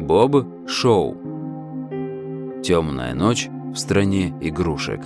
Боб Шоу. Темная ночь в стране игрушек.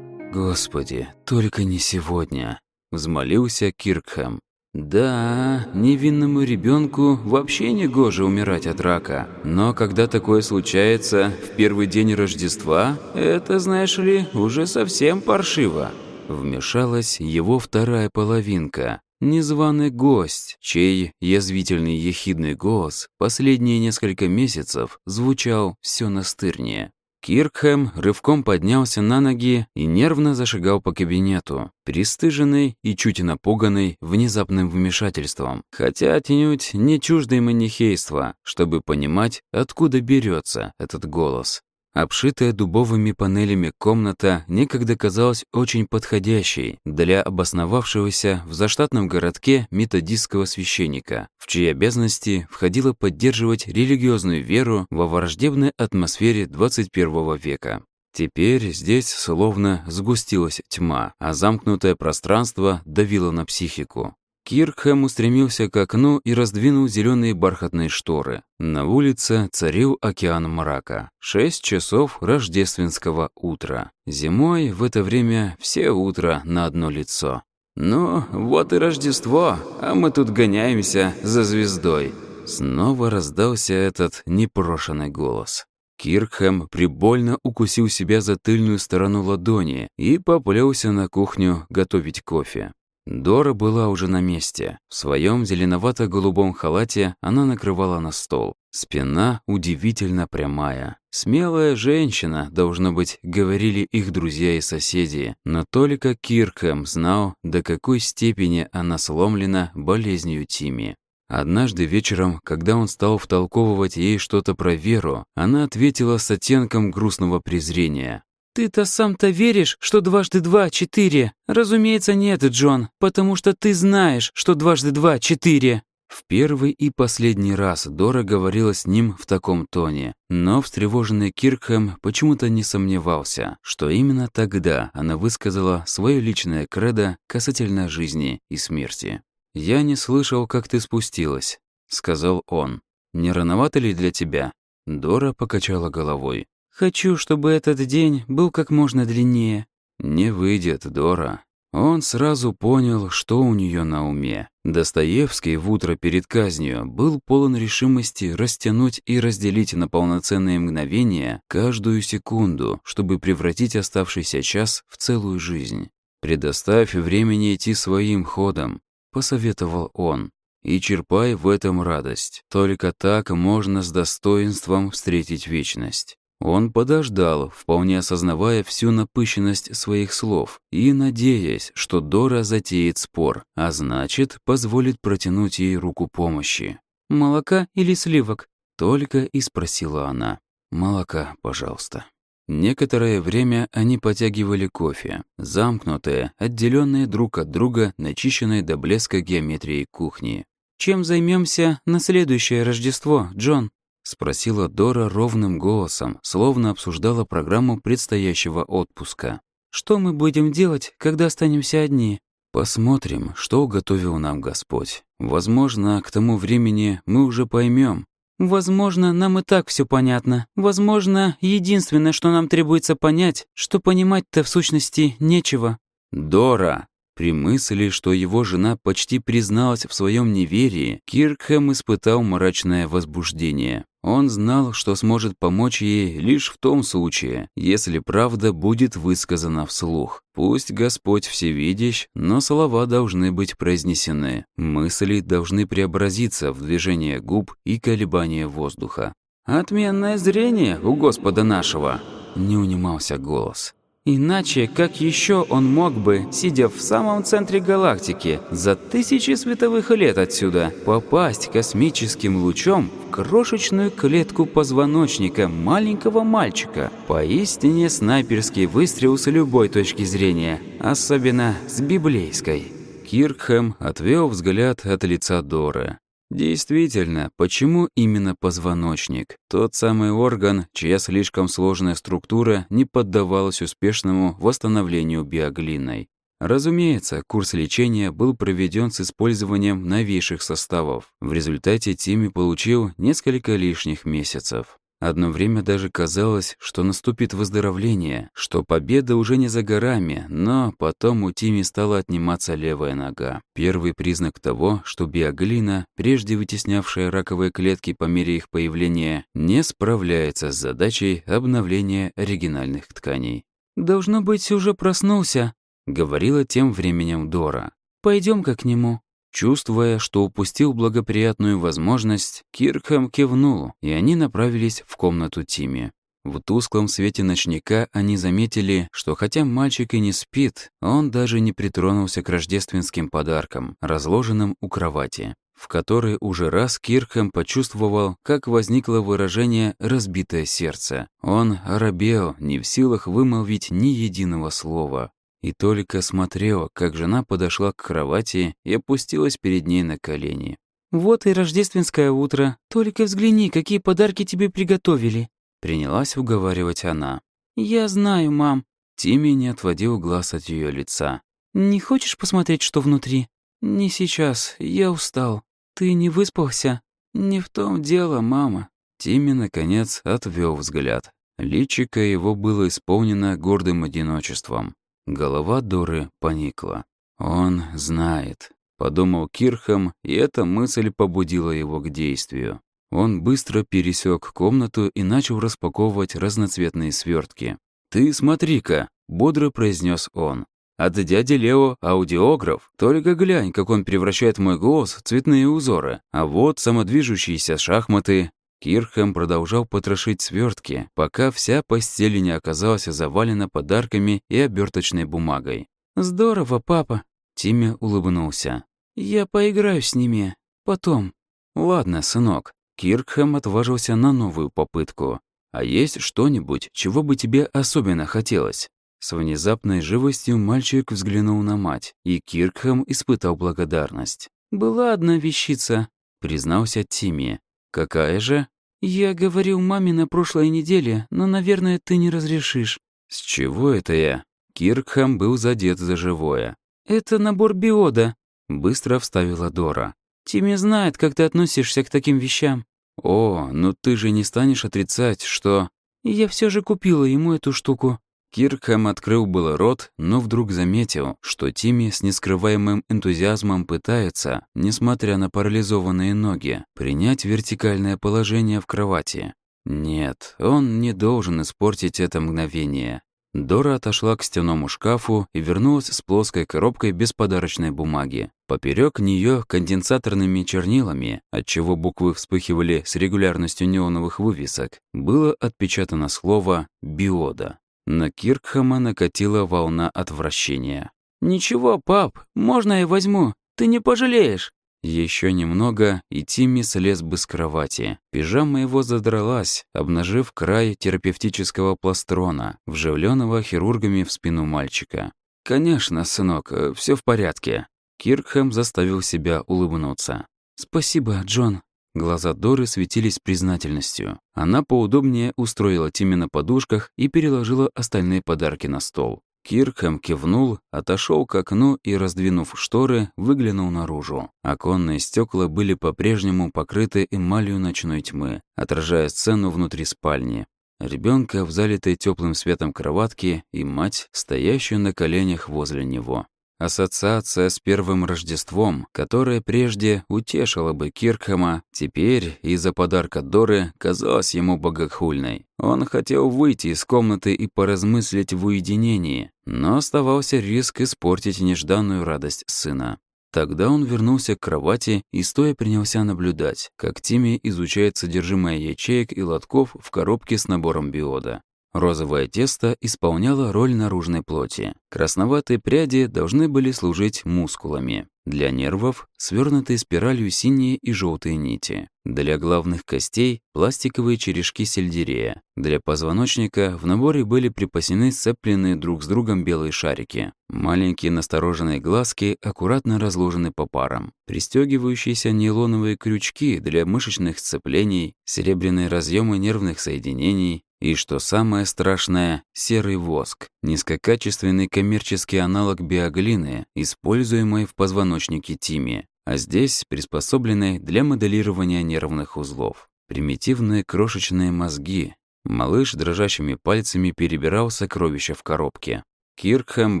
Господи, только не сегодня, взмолился Киркхэм. Да, невинному ребенку вообще не гоже умирать от рака. Но когда такое случается в первый день Рождества, это, знаешь ли, уже совсем паршиво. Вмешалась его вторая половинка, Незваный гость, чей язвительный ехидный голос последние несколько месяцев звучал все настырнее. Киркхэм рывком поднялся на ноги и нервно зашагал по кабинету, пристыженный и чуть напуганный внезапным вмешательством, хотя отнюдь не чуждый манихейства, чтобы понимать, откуда берется этот голос. Обшитая дубовыми панелями комната некогда казалась очень подходящей для обосновавшегося в заштатном городке методистского священника, в чьи обязанности входило поддерживать религиозную веру во враждебной атмосфере 21 века. Теперь здесь словно сгустилась тьма, а замкнутое пространство давило на психику. Киркхэм устремился к окну и раздвинул зеленые бархатные шторы. На улице царил океан мрака. Шесть часов рождественского утра. Зимой в это время все утро на одно лицо. «Ну, вот и Рождество, а мы тут гоняемся за звездой». Снова раздался этот непрошенный голос. Киркхэм прибольно укусил себя за тыльную сторону ладони и поплелся на кухню готовить кофе. Дора была уже на месте. В своем зеленовато-голубом халате она накрывала на стол. Спина удивительно прямая. Смелая женщина, должно быть, говорили их друзья и соседи. Но только Киркхэм знал, до какой степени она сломлена болезнью Тими. Однажды вечером, когда он стал втолковывать ей что-то про веру, она ответила с оттенком грустного презрения. «Ты-то сам-то веришь, что дважды два — четыре?» «Разумеется, нет, Джон, потому что ты знаешь, что дважды два — четыре». В первый и последний раз Дора говорила с ним в таком тоне, но встревоженный Киркхэм почему-то не сомневался, что именно тогда она высказала свое личное кредо касательно жизни и смерти. «Я не слышал, как ты спустилась», — сказал он. «Не рановато ли для тебя?» Дора покачала головой. Хочу, чтобы этот день был как можно длиннее». «Не выйдет, Дора». Он сразу понял, что у нее на уме. Достоевский в утро перед казнью был полон решимости растянуть и разделить на полноценные мгновения каждую секунду, чтобы превратить оставшийся час в целую жизнь. «Предоставь времени идти своим ходом», — посоветовал он. «И черпай в этом радость. Только так можно с достоинством встретить вечность». Он подождал, вполне осознавая всю напыщенность своих слов и надеясь, что Дора затеет спор, а значит, позволит протянуть ей руку помощи. «Молока или сливок?» — только и спросила она. «Молока, пожалуйста». Некоторое время они потягивали кофе, замкнутые, отделенные друг от друга, начищенные до блеска геометрией кухни. «Чем займемся на следующее Рождество, Джон?» — спросила Дора ровным голосом, словно обсуждала программу предстоящего отпуска. «Что мы будем делать, когда останемся одни?» «Посмотрим, что уготовил нам Господь. Возможно, к тому времени мы уже поймем. Возможно, нам и так все понятно. Возможно, единственное, что нам требуется понять, что понимать-то в сущности нечего». «Дора!» При мысли, что его жена почти призналась в своем неверии, Киркхэм испытал мрачное возбуждение. Он знал, что сможет помочь ей лишь в том случае, если правда будет высказана вслух. Пусть Господь всевидящ, но слова должны быть произнесены. Мысли должны преобразиться в движение губ и колебания воздуха. «Отменное зрение у Господа нашего!» — не унимался голос. Иначе, как еще он мог бы, сидя в самом центре галактики, за тысячи световых лет отсюда, попасть космическим лучом в крошечную клетку позвоночника маленького мальчика? Поистине снайперский выстрел с любой точки зрения, особенно с библейской. Киркхэм отвел взгляд от лица Доры. Действительно, почему именно позвоночник? Тот самый орган, чья слишком сложная структура не поддавалась успешному восстановлению биоглиной. Разумеется, курс лечения был проведен с использованием новейших составов. В результате Тимми получил несколько лишних месяцев. Одно время даже казалось, что наступит выздоровление, что победа уже не за горами, но потом у Тими стала отниматься левая нога. Первый признак того, что биоглина, прежде вытеснявшая раковые клетки по мере их появления, не справляется с задачей обновления оригинальных тканей. «Должно быть, уже проснулся», — говорила тем временем Дора. «Пойдем-ка к нему». Чувствуя, что упустил благоприятную возможность, Киркхэм кивнул, и они направились в комнату Тими. В тусклом свете ночника они заметили, что хотя мальчик и не спит, он даже не притронулся к рождественским подаркам, разложенным у кровати, в которой уже раз Киркхэм почувствовал, как возникло выражение «разбитое сердце». Он оробел, не в силах вымолвить ни единого слова и только смотрела, как жена подошла к кровати и опустилась перед ней на колени. «Вот и рождественское утро. Только взгляни, какие подарки тебе приготовили». Принялась уговаривать она. «Я знаю, мам». Тимми не отводил глаз от ее лица. «Не хочешь посмотреть, что внутри?» «Не сейчас. Я устал. Ты не выспался?» «Не в том дело, мама». Тимми, наконец, отвел взгляд. Личико его было исполнено гордым одиночеством. Голова Доры поникла. «Он знает», — подумал Кирхам, и эта мысль побудила его к действию. Он быстро пересек комнату и начал распаковывать разноцветные свертки. «Ты смотри-ка», — бодро произнес он. «От дяди Лео аудиограф. Только глянь, как он превращает мой голос в цветные узоры. А вот самодвижущиеся шахматы, Кирхэм продолжал потрошить свертки, пока вся постель не оказалась завалена подарками и оберточной бумагой. «Здорово, папа!» Тимми улыбнулся. «Я поиграю с ними. Потом». «Ладно, сынок». Киркхэм отважился на новую попытку. «А есть что-нибудь, чего бы тебе особенно хотелось?» С внезапной живостью мальчик взглянул на мать, и Киркхэм испытал благодарность. «Была одна вещица», — признался Тимми. «Какая же?» «Я говорил маме на прошлой неделе, но, наверное, ты не разрешишь». «С чего это я?» Киркхам был задет за живое. «Это набор биода», — быстро вставила Дора. «Тимми знает, как ты относишься к таким вещам». «О, ну ты же не станешь отрицать, что...» «Я все же купила ему эту штуку». Киркхэм открыл было рот, но вдруг заметил, что Тимми с нескрываемым энтузиазмом пытается, несмотря на парализованные ноги, принять вертикальное положение в кровати. Нет, он не должен испортить это мгновение. Дора отошла к стенному шкафу и вернулась с плоской коробкой без подарочной бумаги. Поперек нее конденсаторными чернилами, отчего буквы вспыхивали с регулярностью неоновых вывесок, было отпечатано слово «биода». На Киркхама накатила волна отвращения. «Ничего, пап, можно я возьму? Ты не пожалеешь!» Еще немного, и Тимми слез бы с кровати. Пижама его задралась, обнажив край терапевтического пластрона, вживленного хирургами в спину мальчика. «Конечно, сынок, все в порядке». Киркхэм заставил себя улыбнуться. «Спасибо, Джон», Глаза Доры светились признательностью. Она поудобнее устроила Тимми на подушках и переложила остальные подарки на стол. Киркхэм кивнул, отошел к окну и, раздвинув шторы, выглянул наружу. Оконные стекла были по-прежнему покрыты эмалью ночной тьмы, отражая сцену внутри спальни. Ребенка в залитой теплым светом кроватке и мать, стоящую на коленях возле него. Ассоциация с первым Рождеством, которая прежде утешила бы Киркхэма, теперь из-за подарка Доры казалась ему богохульной. Он хотел выйти из комнаты и поразмыслить в уединении, но оставался риск испортить нежданную радость сына. Тогда он вернулся к кровати и стоя принялся наблюдать, как Тимми изучает содержимое ячеек и лотков в коробке с набором биода. Розовое тесто исполняло роль наружной плоти. Красноватые пряди должны были служить мускулами. Для нервов — свернутые спиралью синие и желтые нити. Для главных костей — пластиковые черешки сельдерея. Для позвоночника в наборе были припасены сцепленные друг с другом белые шарики. Маленькие настороженные глазки аккуратно разложены по парам. Пристегивающиеся нейлоновые крючки для мышечных сцеплений, серебряные разъемы нервных соединений, И что самое страшное, серый воск, низкокачественный коммерческий аналог биоглины, используемый в позвоночнике Тими, а здесь приспособленный для моделирования нервных узлов. Примитивные крошечные мозги. Малыш дрожащими пальцами перебирал сокровища в коробке. Киркхэм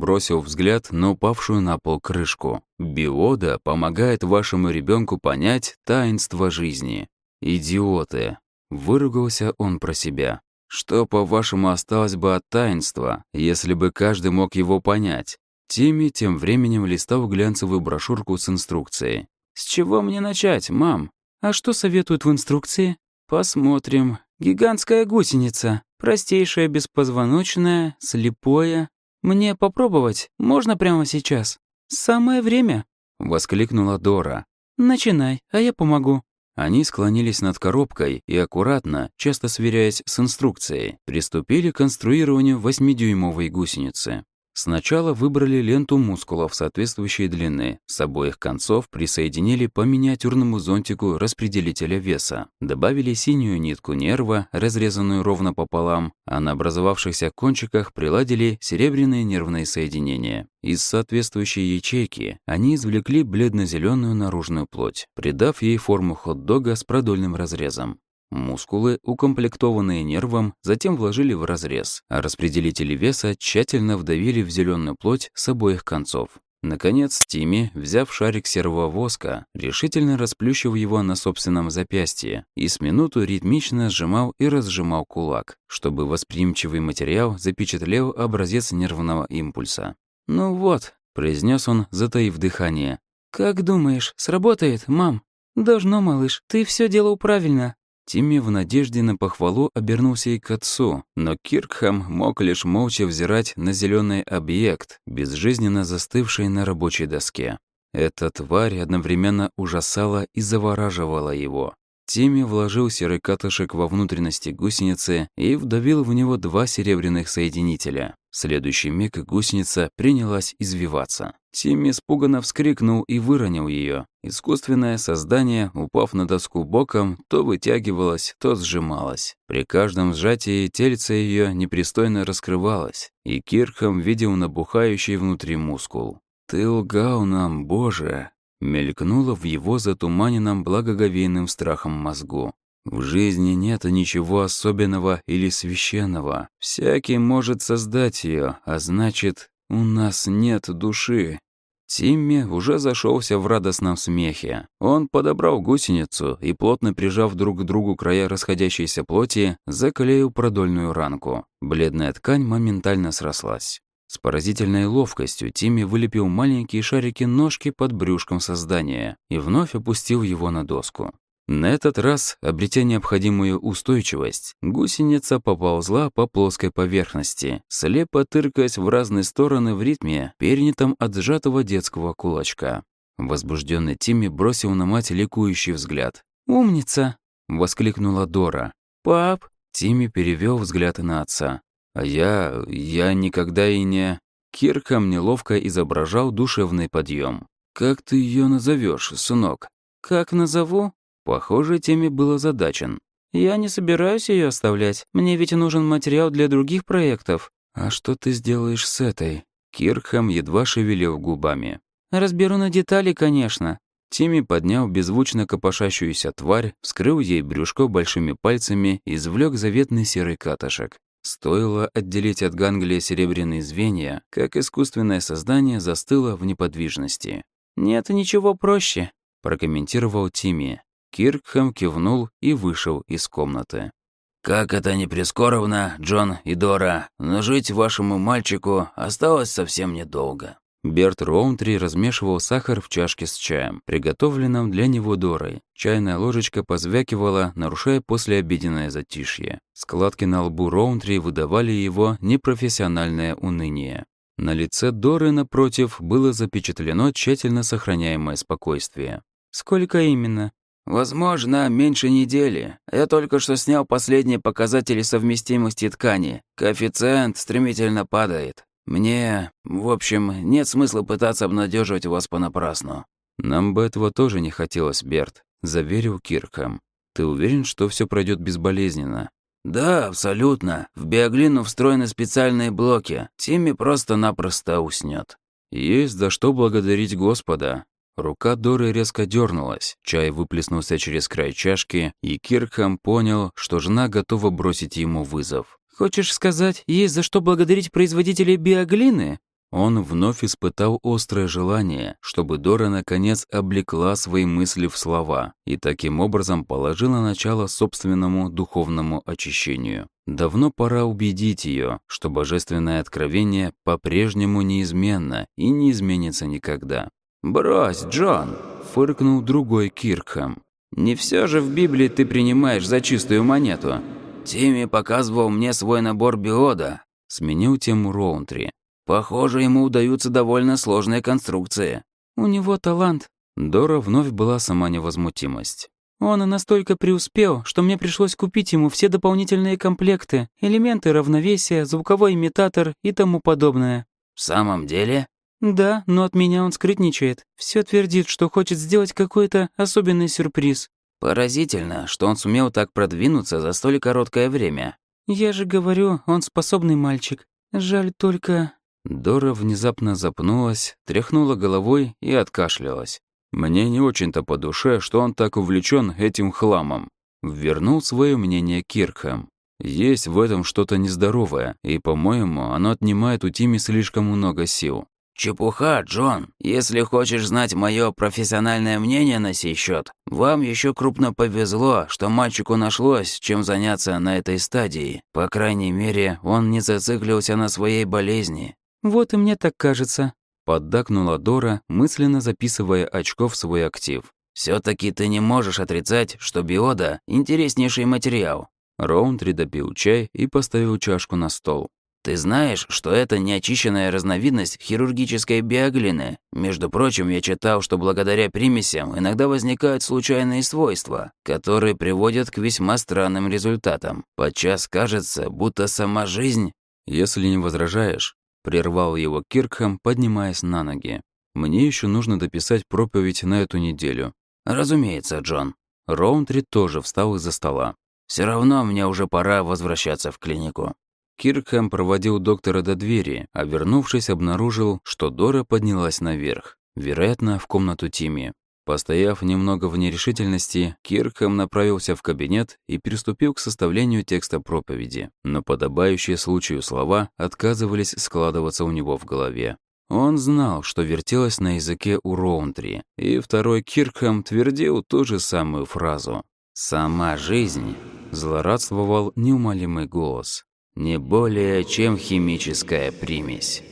бросил взгляд на упавшую на пол крышку. «Биода помогает вашему ребенку понять таинство жизни. Идиоты!» Выругался он про себя. Что, по-вашему, осталось бы от таинства, если бы каждый мог его понять? Тимми тем временем листал глянцевую брошюрку с инструкцией. «С чего мне начать, мам? А что советуют в инструкции?» «Посмотрим. Гигантская гусеница. Простейшая беспозвоночная, слепое. Мне попробовать? Можно прямо сейчас?» «Самое время!» — воскликнула Дора. «Начинай, а я помогу». Они склонились над коробкой и аккуратно, часто сверяясь с инструкцией, приступили к конструированию восьмидюймовой гусеницы. Сначала выбрали ленту мускулов соответствующей длины. С обоих концов присоединили по миниатюрному зонтику распределителя веса. Добавили синюю нитку нерва, разрезанную ровно пополам, а на образовавшихся кончиках приладили серебряные нервные соединения. Из соответствующей ячейки они извлекли бледно зеленую наружную плоть, придав ей форму хот-дога с продольным разрезом. Мускулы, укомплектованные нервом, затем вложили в разрез, а распределители веса тщательно вдавили в зеленую плоть с обоих концов. Наконец, Тимми, взяв шарик серого воска, решительно расплющив его на собственном запястье и с минуту ритмично сжимал и разжимал кулак, чтобы восприимчивый материал запечатлел образец нервного импульса. «Ну вот», — произнес он, затаив дыхание. «Как думаешь, сработает, мам?» «Должно, малыш, ты все делал правильно. Тимми в надежде на похвалу обернулся и к отцу, но Киркхэм мог лишь молча взирать на зеленый объект, безжизненно застывший на рабочей доске. Эта тварь одновременно ужасала и завораживала его. Тимми вложил серый катышек во внутренности гусеницы и вдавил в него два серебряных соединителя. В следующий миг гусеница принялась извиваться. Тимми испуганно вскрикнул и выронил ее. Искусственное создание, упав на доску боком, то вытягивалось, то сжималось. При каждом сжатии тельце ее непристойно раскрывалось, и Кирхам видел набухающий внутри мускул. «Ты лгал нам, Боже!» мелькнуло в его затуманенном благоговейным страхом мозгу. В жизни нет ничего особенного или священного. Всякий может создать ее, а значит, у нас нет души. Тимми уже зашелся в радостном смехе. Он подобрал гусеницу и, плотно прижав друг к другу края расходящейся плоти, заклеил продольную ранку. Бледная ткань моментально срослась. С поразительной ловкостью Тимми вылепил маленькие шарики-ножки под брюшком создания и вновь опустил его на доску. На этот раз, обретя необходимую устойчивость, гусеница поползла по плоской поверхности, слепо тыркаясь в разные стороны в ритме, перенятом от сжатого детского кулачка. Возбужденный Тимми бросил на мать ликующий взгляд. «Умница!» — воскликнула Дора. «Пап!» — Тимми перевел взгляд на отца. А я... я никогда и не... Кирком неловко изображал душевный подъем. «Как ты ее назовешь, сынок?» «Как назову?» Похоже, теме был озадачен. «Я не собираюсь ее оставлять. Мне ведь нужен материал для других проектов». «А что ты сделаешь с этой?» Кирхам едва шевелил губами. «Разберу на детали, конечно». Тимми поднял беззвучно копошащуюся тварь, вскрыл ей брюшко большими пальцами и извлек заветный серый катышек. Стоило отделить от ганглия серебряные звенья, как искусственное создание застыло в неподвижности. «Нет ничего проще», — прокомментировал Тимми. Киркхэм кивнул и вышел из комнаты. «Как это не прискорбно, Джон и Дора, но жить вашему мальчику осталось совсем недолго». Берт Роунтри размешивал сахар в чашке с чаем, приготовленном для него Дорой. Чайная ложечка позвякивала, нарушая послеобеденное затишье. Складки на лбу Роунтри выдавали его непрофессиональное уныние. На лице Доры, напротив, было запечатлено тщательно сохраняемое спокойствие. «Сколько именно?» «Возможно, меньше недели. Я только что снял последние показатели совместимости ткани. Коэффициент стремительно падает. Мне, в общем, нет смысла пытаться обнадеживать вас понапрасну». «Нам бы этого тоже не хотелось, Берт», — заверил Киркхэм. «Ты уверен, что все пройдет безболезненно?» «Да, абсолютно. В биоглину встроены специальные блоки. Тимми просто-напросто уснет. Есть за что благодарить Господа. Рука Доры резко дернулась, чай выплеснулся через край чашки, и Киркхам понял, что жена готова бросить ему вызов. «Хочешь сказать, есть за что благодарить производителей биоглины?» Он вновь испытал острое желание, чтобы Дора наконец облекла свои мысли в слова и таким образом положила начало собственному духовному очищению. Давно пора убедить ее, что божественное откровение по-прежнему неизменно и не изменится никогда. «Брось, Джон!» — фыркнул другой Киркхэм. «Не все же в Библии ты принимаешь за чистую монету. Тимми показывал мне свой набор биода», — сменил тему Роунтри. Похоже, ему удаются довольно сложные конструкции. У него талант. Дора вновь была сама невозмутимость. Он настолько преуспел, что мне пришлось купить ему все дополнительные комплекты, элементы равновесия, звуковой имитатор и тому подобное. В самом деле? Да, но от меня он скрытничает. Все твердит, что хочет сделать какой-то особенный сюрприз. Поразительно, что он сумел так продвинуться за столь короткое время. Я же говорю, он способный мальчик. Жаль только... Дора внезапно запнулась, тряхнула головой и откашлялась. «Мне не очень-то по душе, что он так увлечен этим хламом», — вернул свое мнение Киркхэм. «Есть в этом что-то нездоровое, и, по-моему, оно отнимает у Тими слишком много сил». «Чепуха, Джон. Если хочешь знать мое профессиональное мнение на сей счет, вам еще крупно повезло, что мальчику нашлось, чем заняться на этой стадии. По крайней мере, он не зациклился на своей болезни. «Вот и мне так кажется», — поддакнула Дора, мысленно записывая очко в свой актив. все таки ты не можешь отрицать, что биода — интереснейший материал». Роунтри допил чай и поставил чашку на стол. «Ты знаешь, что это неочищенная разновидность хирургической биоглины? Между прочим, я читал, что благодаря примесям иногда возникают случайные свойства, которые приводят к весьма странным результатам. Подчас кажется, будто сама жизнь...» «Если не возражаешь, Прервал его Киркхэм, поднимаясь на ноги. «Мне еще нужно дописать проповедь на эту неделю». «Разумеется, Джон». Роунтри тоже встал из-за стола. Все равно мне уже пора возвращаться в клинику». Киркхэм проводил доктора до двери, а вернувшись, обнаружил, что Дора поднялась наверх. Вероятно, в комнату Тими. Постояв немного в нерешительности, Киркхэм направился в кабинет и приступил к составлению текста проповеди, но подобающие случаю слова отказывались складываться у него в голове. Он знал, что вертелось на языке у Роунтри, и второй Киркхэм твердил ту же самую фразу. «Сама жизнь», — злорадствовал неумолимый голос, «не более чем химическая примесь».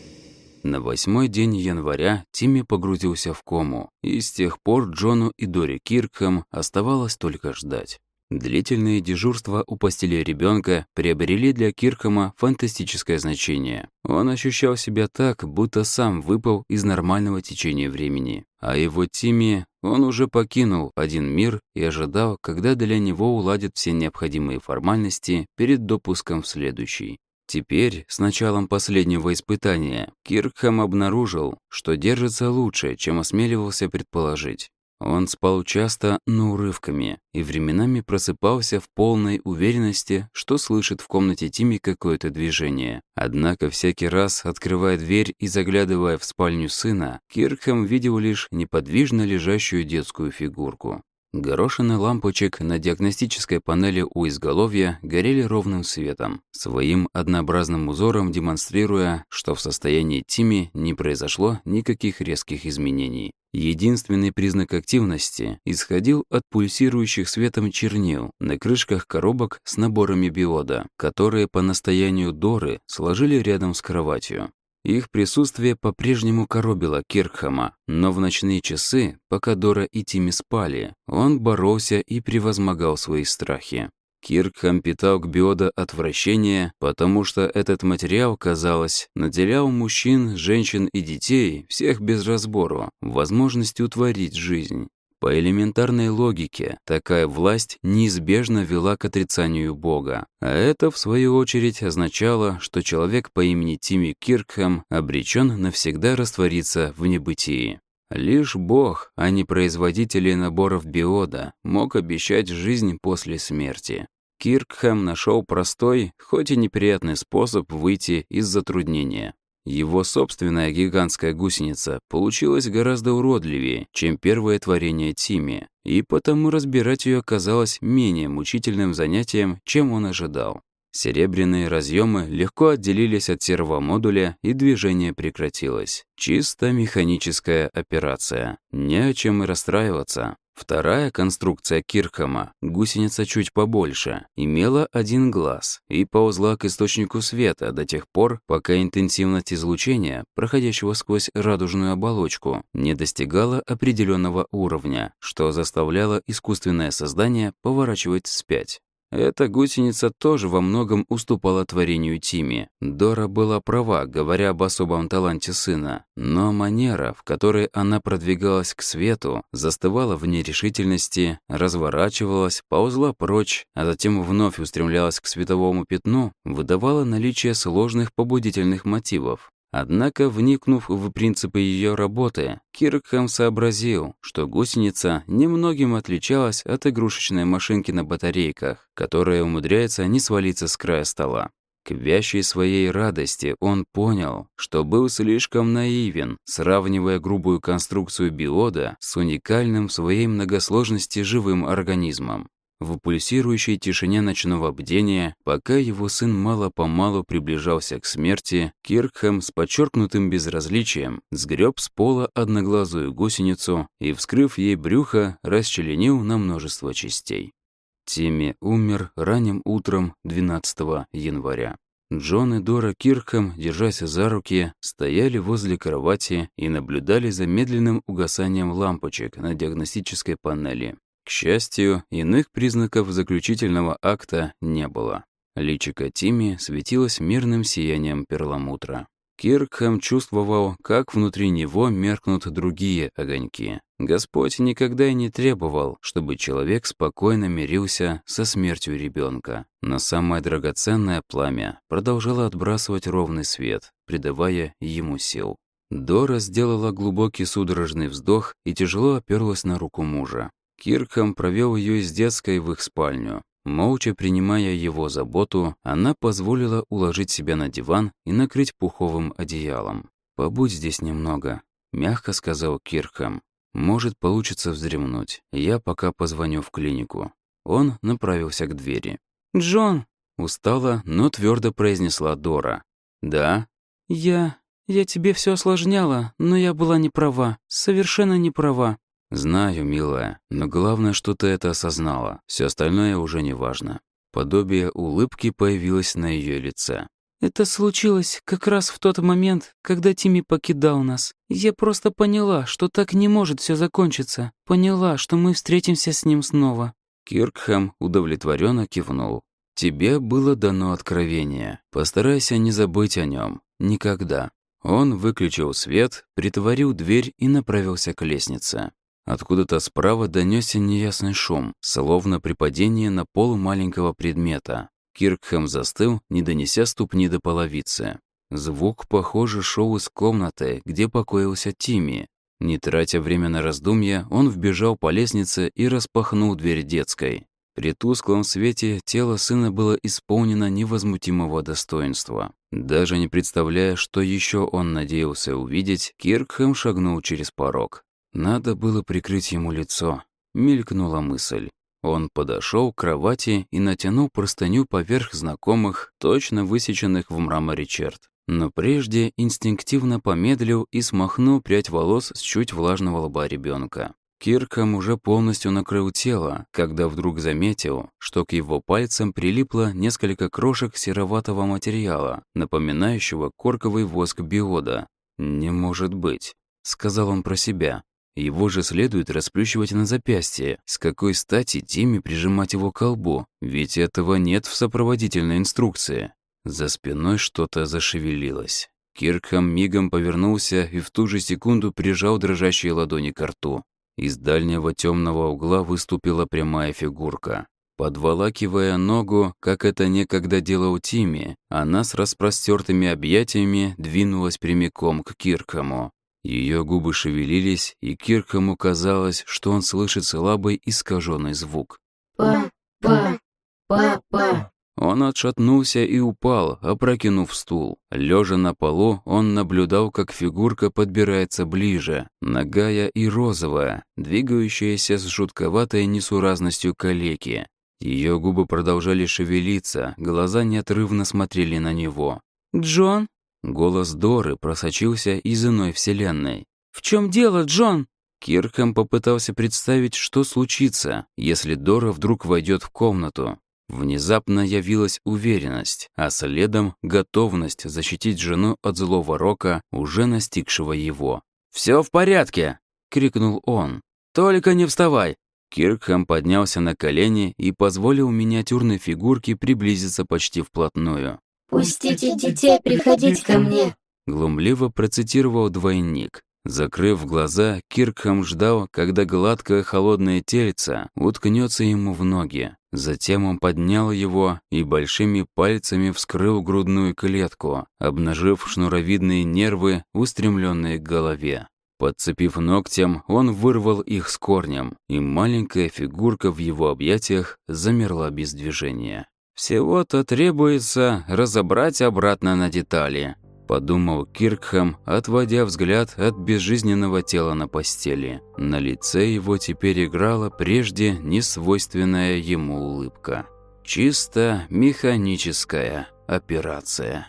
На восьмой день января Тимми погрузился в кому, и с тех пор Джону и Дори Киркхэм оставалось только ждать. Длительные дежурства у постели ребенка приобрели для Киркхэма фантастическое значение. Он ощущал себя так, будто сам выпал из нормального течения времени. А его Тимми он уже покинул один мир и ожидал, когда для него уладят все необходимые формальности перед допуском в следующий. Теперь, с началом последнего испытания, Киркхэм обнаружил, что держится лучше, чем осмеливался предположить. Он спал часто, но урывками, и временами просыпался в полной уверенности, что слышит в комнате Тими какое-то движение. Однако всякий раз, открывая дверь и заглядывая в спальню сына, Киркхэм видел лишь неподвижно лежащую детскую фигурку. Горошины лампочек на диагностической панели у изголовья горели ровным светом, своим однообразным узором демонстрируя, что в состоянии Тими не произошло никаких резких изменений. Единственный признак активности исходил от пульсирующих светом чернил на крышках коробок с наборами биода, которые по настоянию Доры сложили рядом с кроватью. Их присутствие по-прежнему коробило Киркхама, но в ночные часы, пока Дора и Тими спали, он боролся и превозмогал свои страхи. Киркхам питал к биода отвращение, потому что этот материал, казалось, наделял мужчин, женщин и детей, всех без разбору, возможностью творить жизнь. По элементарной логике, такая власть неизбежно вела к отрицанию Бога. А это, в свою очередь, означало, что человек по имени Тимми Киркхэм обречен навсегда раствориться в небытии. Лишь Бог, а не производители наборов биода, мог обещать жизнь после смерти. Киркхэм нашел простой, хоть и неприятный способ выйти из затруднения. Его собственная гигантская гусеница получилась гораздо уродливее, чем первое творение Тими, и потому разбирать ее оказалось менее мучительным занятием, чем он ожидал. Серебряные разъемы легко отделились от сервомодуля, и движение прекратилось. Чисто механическая операция. Не о чем и расстраиваться. Вторая конструкция Кирхама, гусеница чуть побольше, имела один глаз и ползла к источнику света до тех пор, пока интенсивность излучения, проходящего сквозь радужную оболочку, не достигала определенного уровня, что заставляло искусственное создание поворачивать вспять. Эта гусеница тоже во многом уступала творению Тими. Дора была права, говоря об особом таланте сына, но манера, в которой она продвигалась к свету, застывала в нерешительности, разворачивалась, ползла прочь, а затем вновь устремлялась к световому пятну, выдавала наличие сложных побудительных мотивов. Однако, вникнув в принципы ее работы, Киркхэм сообразил, что гусеница немногим отличалась от игрушечной машинки на батарейках, которая умудряется не свалиться с края стола. К вящей своей радости он понял, что был слишком наивен, сравнивая грубую конструкцию биода с уникальным в своей многосложности живым организмом в пульсирующей тишине ночного бдения, пока его сын мало-помалу приближался к смерти, Киркхэм с подчеркнутым безразличием сгреб с пола одноглазую гусеницу и, вскрыв ей брюхо, расчленил на множество частей. Тимми умер ранним утром 12 января. Джон и Дора Киркхэм, держась за руки, стояли возле кровати и наблюдали за медленным угасанием лампочек на диагностической панели. К счастью, иных признаков заключительного акта не было. Личико Тими светилось мирным сиянием перламутра. Киркхэм чувствовал, как внутри него меркнут другие огоньки. Господь никогда и не требовал, чтобы человек спокойно мирился со смертью ребенка. Но самое драгоценное пламя продолжало отбрасывать ровный свет, придавая ему сил. Дора сделала глубокий судорожный вздох и тяжело оперлась на руку мужа. Кирком провел ее из детской в их спальню. Молча принимая его заботу, она позволила уложить себя на диван и накрыть пуховым одеялом. «Побудь здесь немного», — мягко сказал Киркхэм. «Может, получится вздремнуть. Я пока позвоню в клинику». Он направился к двери. «Джон!» — устала, но твердо произнесла Дора. «Да?» «Я... я тебе все осложняла, но я была не права. Совершенно не права. «Знаю, милая, но главное, что ты это осознала. Все остальное уже не важно». Подобие улыбки появилось на ее лице. «Это случилось как раз в тот момент, когда Тимми покидал нас. Я просто поняла, что так не может все закончиться. Поняла, что мы встретимся с ним снова». Киркхэм удовлетворенно кивнул. «Тебе было дано откровение. Постарайся не забыть о нем. Никогда». Он выключил свет, притворил дверь и направился к лестнице. Откуда-то справа донесся неясный шум, словно при падении на пол маленького предмета. Киркхэм застыл, не донеся ступни до половицы. Звук, похоже, шел из комнаты, где покоился Тимми. Не тратя время на раздумья, он вбежал по лестнице и распахнул дверь детской. При тусклом свете тело сына было исполнено невозмутимого достоинства. Даже не представляя, что еще он надеялся увидеть, Киркхэм шагнул через порог. Надо было прикрыть ему лицо. Мелькнула мысль. Он подошел к кровати и натянул простыню поверх знакомых, точно высеченных в мраморе черт. Но прежде инстинктивно помедлил и смахнул прядь волос с чуть влажного лба ребенка. Кирком уже полностью накрыл тело, когда вдруг заметил, что к его пальцам прилипло несколько крошек сероватого материала, напоминающего корковый воск биода. «Не может быть», — сказал он про себя. Его же следует расплющивать на запястье. С какой стати Тимми прижимать его к колбу? Ведь этого нет в сопроводительной инструкции. За спиной что-то зашевелилось. Киркхам мигом повернулся и в ту же секунду прижал дрожащие ладони к рту. Из дальнего темного угла выступила прямая фигурка. Подволакивая ногу, как это некогда делал Тимми, она с распростертыми объятиями двинулась прямиком к Киркому. Ее губы шевелились, и Киркому казалось, что он слышит слабый искаженный звук. «Па, па». Папа!» Он отшатнулся и упал, опрокинув стул. Лежа на полу, он наблюдал, как фигурка подбирается ближе, ногая и розовая, двигающаяся с жутковатой несуразностью калеки. Ее губы продолжали шевелиться, глаза неотрывно смотрели на него. «Джон?» Голос Доры просочился из иной вселенной. «В чем дело, Джон?» Кирком попытался представить, что случится, если Дора вдруг войдет в комнату. Внезапно явилась уверенность, а следом готовность защитить жену от злого рока, уже настигшего его. «Все в порядке!» — крикнул он. «Только не вставай!» Киркхэм поднялся на колени и позволил миниатюрной фигурке приблизиться почти вплотную. «Пустите детей приходить ко мне!» Глумливо процитировал двойник. Закрыв глаза, Киркхэм ждал, когда гладкое холодное тельце уткнется ему в ноги. Затем он поднял его и большими пальцами вскрыл грудную клетку, обнажив шнуровидные нервы, устремленные к голове. Подцепив ногтем, он вырвал их с корнем, и маленькая фигурка в его объятиях замерла без движения. «Всего-то требуется разобрать обратно на детали», подумал Киркхэм, отводя взгляд от безжизненного тела на постели. На лице его теперь играла прежде несвойственная ему улыбка. Чисто механическая операция.